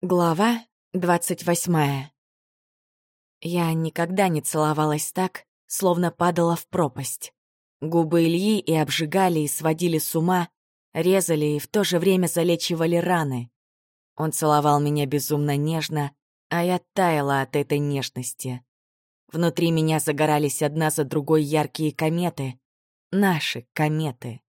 Глава двадцать восьмая. Я никогда не целовалась так, словно падала в пропасть. Губы Ильи и обжигали, и сводили с ума, резали и в то же время залечивали раны. Он целовал меня безумно нежно, а я таяла от этой нежности. Внутри меня загорались одна за другой яркие кометы. Наши кометы.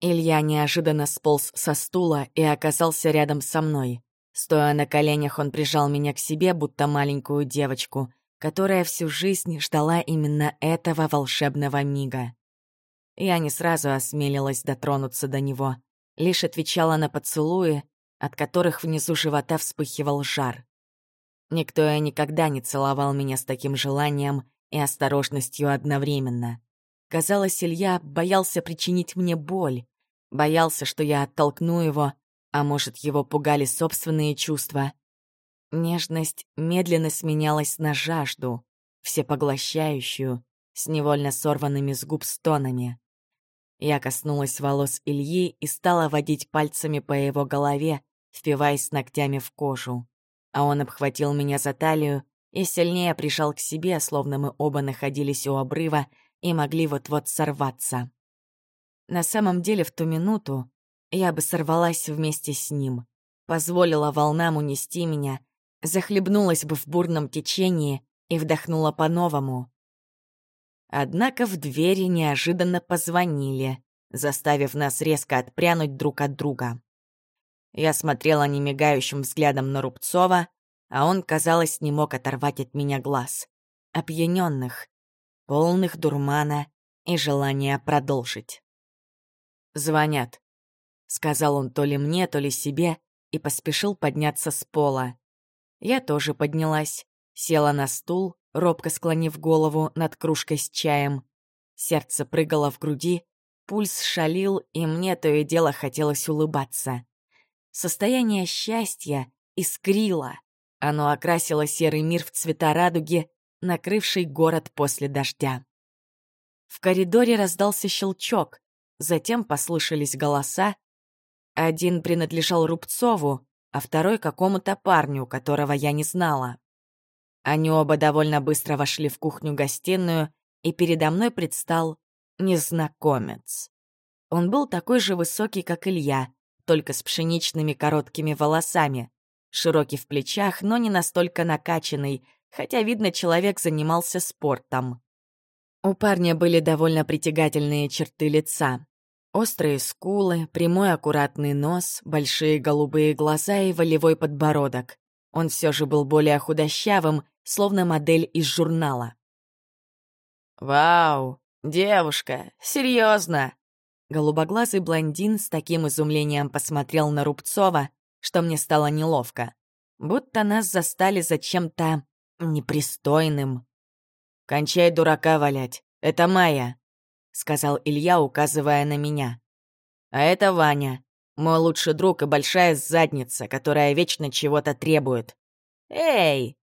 Илья неожиданно сполз со стула и оказался рядом со мной. Стоя на коленях, он прижал меня к себе, будто маленькую девочку, которая всю жизнь ждала именно этого волшебного мига. Я не сразу осмелилась дотронуться до него, лишь отвечала на поцелуи, от которых внизу живота вспыхивал жар. Никто и никогда не целовал меня с таким желанием и осторожностью одновременно. Казалось, Илья боялся причинить мне боль, боялся, что я оттолкну его, а может, его пугали собственные чувства? Нежность медленно сменялась на жажду, всепоглощающую, с невольно сорванными с губ стонами. Я коснулась волос Ильи и стала водить пальцами по его голове, впиваясь ногтями в кожу. А он обхватил меня за талию и сильнее прижал к себе, словно мы оба находились у обрыва и могли вот-вот сорваться. На самом деле в ту минуту я бы сорвалась вместе с ним, позволила волнам унести меня, захлебнулась бы в бурном течении и вдохнула по-новому. Однако в двери неожиданно позвонили, заставив нас резко отпрянуть друг от друга. Я смотрела немигающим взглядом на Рубцова, а он, казалось, не мог оторвать от меня глаз. Опьяненных, полных дурмана и желания продолжить. Звонят. — сказал он то ли мне, то ли себе, и поспешил подняться с пола. Я тоже поднялась, села на стул, робко склонив голову над кружкой с чаем. Сердце прыгало в груди, пульс шалил, и мне то и дело хотелось улыбаться. Состояние счастья искрило. Оно окрасило серый мир в цвета радуги, накрывший город после дождя. В коридоре раздался щелчок, затем послышались голоса, один принадлежал Рубцову, а второй — какому-то парню, которого я не знала. Они оба довольно быстро вошли в кухню-гостиную, и передо мной предстал незнакомец. Он был такой же высокий, как Илья, только с пшеничными короткими волосами, широкий в плечах, но не настолько накачанный, хотя, видно, человек занимался спортом. У парня были довольно притягательные черты лица. Острые скулы, прямой аккуратный нос, большие голубые глаза и волевой подбородок. Он все же был более худощавым, словно модель из журнала. «Вау, девушка, серьезно!» Голубоглазый блондин с таким изумлением посмотрел на Рубцова, что мне стало неловко. Будто нас застали за чем-то непристойным. «Кончай дурака валять, это Майя!» Сказал Илья, указывая на меня. А это Ваня, мой лучший друг и большая задница, которая вечно чего-то требует. Эй!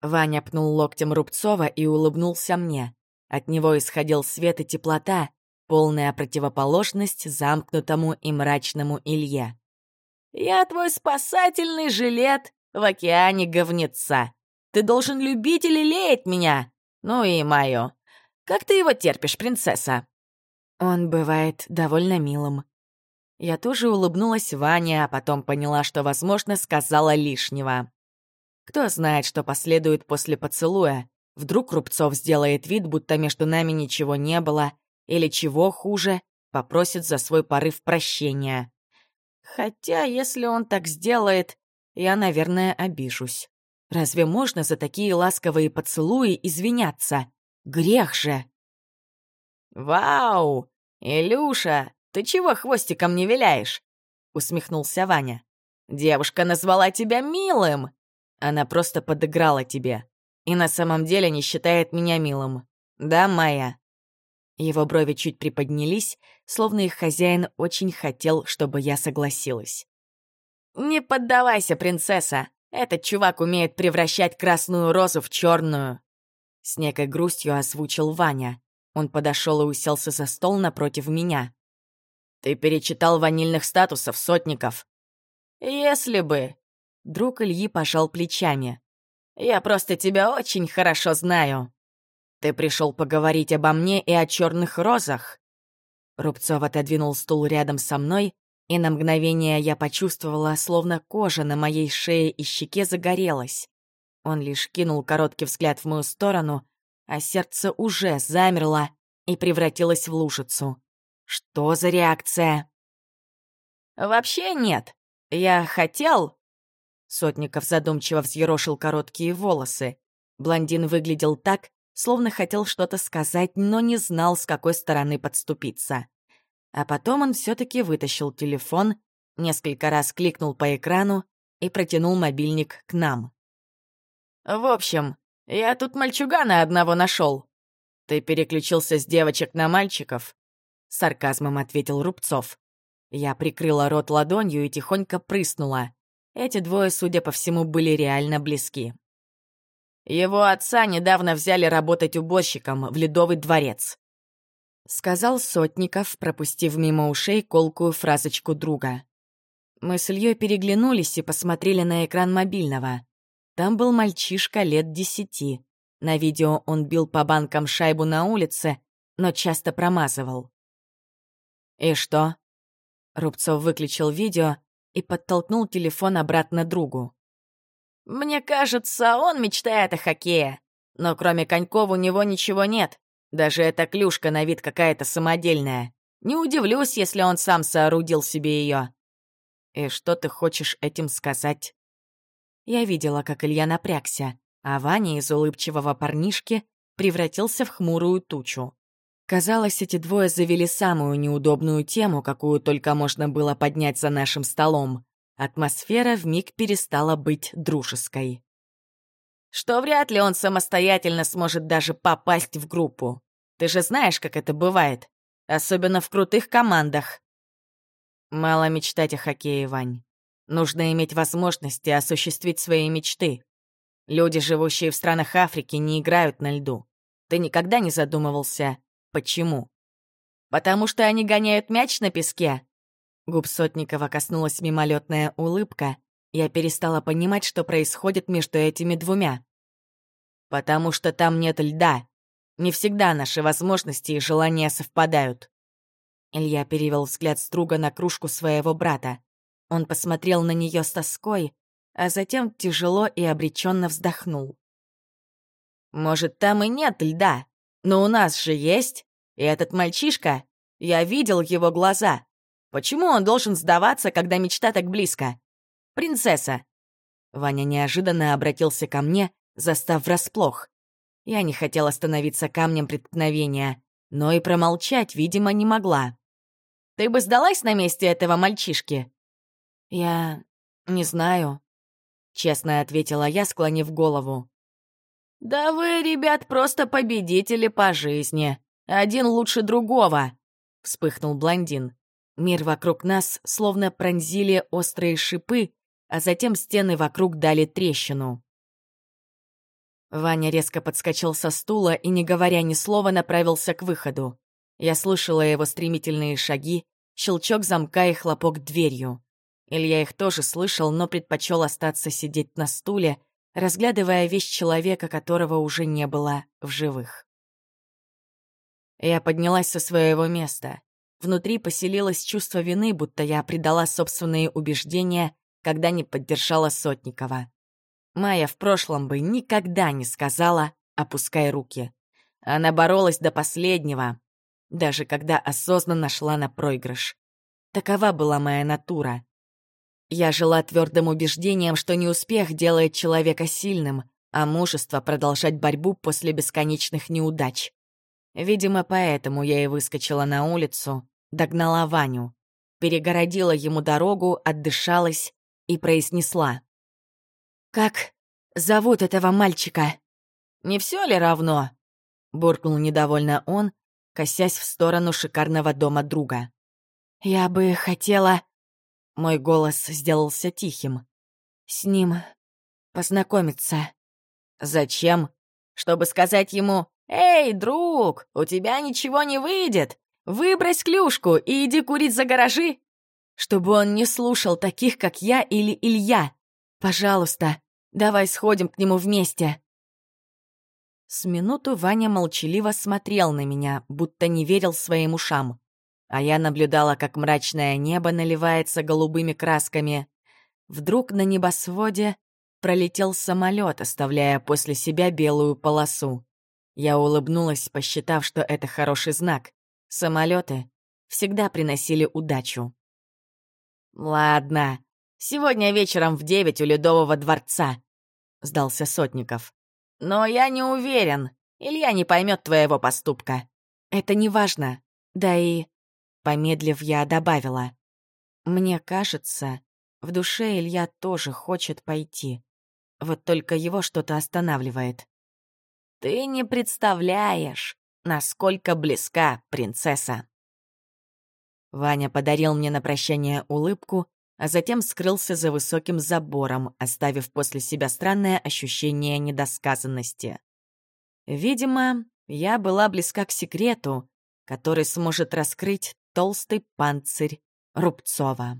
Ваня пнул локтем Рубцова и улыбнулся мне. От него исходил свет и теплота, полная противоположность замкнутому и мрачному Илье. «Я твой спасательный жилет в океане говнеца. Ты должен любить и лелеять меня. Ну и мою. Как ты его терпишь, принцесса?» Он бывает довольно милым. Я тоже улыбнулась Ване, а потом поняла, что, возможно, сказала лишнего. Кто знает, что последует после поцелуя. Вдруг Рубцов сделает вид, будто между нами ничего не было, или чего хуже, попросит за свой порыв прощения. Хотя, если он так сделает, я, наверное, обижусь. Разве можно за такие ласковые поцелуи извиняться? Грех же! «Вау! Илюша, ты чего хвостиком не виляешь?» — усмехнулся Ваня. «Девушка назвала тебя милым!» Она просто подыграла тебе. И на самом деле не считает меня милым. Да, Майя?» Его брови чуть приподнялись, словно их хозяин очень хотел, чтобы я согласилась. «Не поддавайся, принцесса! Этот чувак умеет превращать красную розу в черную!» С некой грустью озвучил Ваня. Он подошел и уселся за стол напротив меня. «Ты перечитал ванильных статусов, сотников?» «Если бы. Друг Ильи пожал плечами. «Я просто тебя очень хорошо знаю. Ты пришел поговорить обо мне и о черных розах?» Рубцов отодвинул стул рядом со мной, и на мгновение я почувствовала, словно кожа на моей шее и щеке загорелась. Он лишь кинул короткий взгляд в мою сторону, а сердце уже замерло и превратилось в лужицу. Что за реакция? «Вообще нет. Я хотел...» Сотников задумчиво взъерошил короткие волосы. Блондин выглядел так, словно хотел что-то сказать, но не знал, с какой стороны подступиться. А потом он все-таки вытащил телефон, несколько раз кликнул по экрану и протянул мобильник к нам. «В общем, я тут мальчугана одного нашел. Ты переключился с девочек на мальчиков?» — сарказмом ответил Рубцов. Я прикрыла рот ладонью и тихонько прыснула. Эти двое, судя по всему, были реально близки. Его отца недавно взяли работать уборщиком в Ледовый дворец. Сказал Сотников, пропустив мимо ушей колкую фразочку друга. Мы с Ильей переглянулись и посмотрели на экран мобильного. Там был мальчишка лет десяти. На видео он бил по банкам шайбу на улице, но часто промазывал. «И что?» Рубцов выключил видео и подтолкнул телефон обратно другу. «Мне кажется, он мечтает о хоккее. Но кроме коньков у него ничего нет. Даже эта клюшка на вид какая-то самодельная. Не удивлюсь, если он сам соорудил себе ее. И что ты хочешь этим сказать?» Я видела, как Илья напрягся, а Ваня из улыбчивого парнишки превратился в хмурую тучу. Казалось, эти двое завели самую неудобную тему, какую только можно было поднять за нашим столом. Атмосфера вмиг перестала быть дружеской. Что вряд ли он самостоятельно сможет даже попасть в группу. Ты же знаешь, как это бывает. Особенно в крутых командах. Мало мечтать о хоккее, Вань. Нужно иметь возможности осуществить свои мечты. Люди, живущие в странах Африки, не играют на льду. Ты никогда не задумывался, Почему? Потому что они гоняют мяч на песке? Губ Сотникова коснулась мимолетная улыбка. Я перестала понимать, что происходит между этими двумя. Потому что там нет льда. Не всегда наши возможности и желания совпадают. Илья перевел взгляд струга на кружку своего брата. Он посмотрел на нее с тоской, а затем тяжело и обреченно вздохнул. «Может, там и нет льда, но у нас же есть. И этот мальчишка, я видел его глаза. Почему он должен сдаваться, когда мечта так близко? Принцесса. Ваня неожиданно обратился ко мне, застав врасплох. Я не хотела становиться камнем преткновения, но и промолчать, видимо, не могла. «Ты бы сдалась на месте этого мальчишки?» «Я не знаю», — честно ответила я, склонив голову. «Да вы, ребят, просто победители по жизни. Один лучше другого!» — вспыхнул блондин. Мир вокруг нас словно пронзили острые шипы, а затем стены вокруг дали трещину. Ваня резко подскочил со стула и, не говоря ни слова, направился к выходу. Я слышала его стремительные шаги, щелчок замка и хлопок дверью. Илья их тоже слышал, но предпочел остаться сидеть на стуле, разглядывая вещь человека, которого уже не было в живых. Я поднялась со своего места. Внутри поселилось чувство вины, будто я предала собственные убеждения, когда не поддержала Сотникова. Майя в прошлом бы никогда не сказала «опускай руки». Она боролась до последнего, даже когда осознанно шла на проигрыш. Такова была моя натура. Я жила твердым убеждением, что не успех делает человека сильным, а мужество продолжать борьбу после бесконечных неудач. Видимо, поэтому я и выскочила на улицу, догнала Ваню, перегородила ему дорогу, отдышалась и произнесла. «Как зовут этого мальчика?» «Не все ли равно?» — буркнул недовольно он, косясь в сторону шикарного дома друга. «Я бы хотела...» Мой голос сделался тихим. «С ним познакомиться». «Зачем? Чтобы сказать ему, «Эй, друг, у тебя ничего не выйдет! Выбрось клюшку и иди курить за гаражи!» Чтобы он не слушал таких, как я или Илья. Пожалуйста, давай сходим к нему вместе!» С минуту Ваня молчаливо смотрел на меня, будто не верил своим ушам. А я наблюдала, как мрачное небо наливается голубыми красками. Вдруг на небосводе пролетел самолет, оставляя после себя белую полосу. Я улыбнулась, посчитав, что это хороший знак. Самолеты всегда приносили удачу. «Ладно, сегодня вечером в девять у Ледового дворца», — сдался Сотников. «Но я не уверен. Илья не поймет твоего поступка. Это не важно. Да и...» Помедлив, я добавила. «Мне кажется, в душе Илья тоже хочет пойти. Вот только его что-то останавливает». «Ты не представляешь, насколько близка принцесса!» Ваня подарил мне на прощание улыбку, а затем скрылся за высоким забором, оставив после себя странное ощущение недосказанности. Видимо, я была близка к секрету, который сможет раскрыть толстый панцирь Рубцова.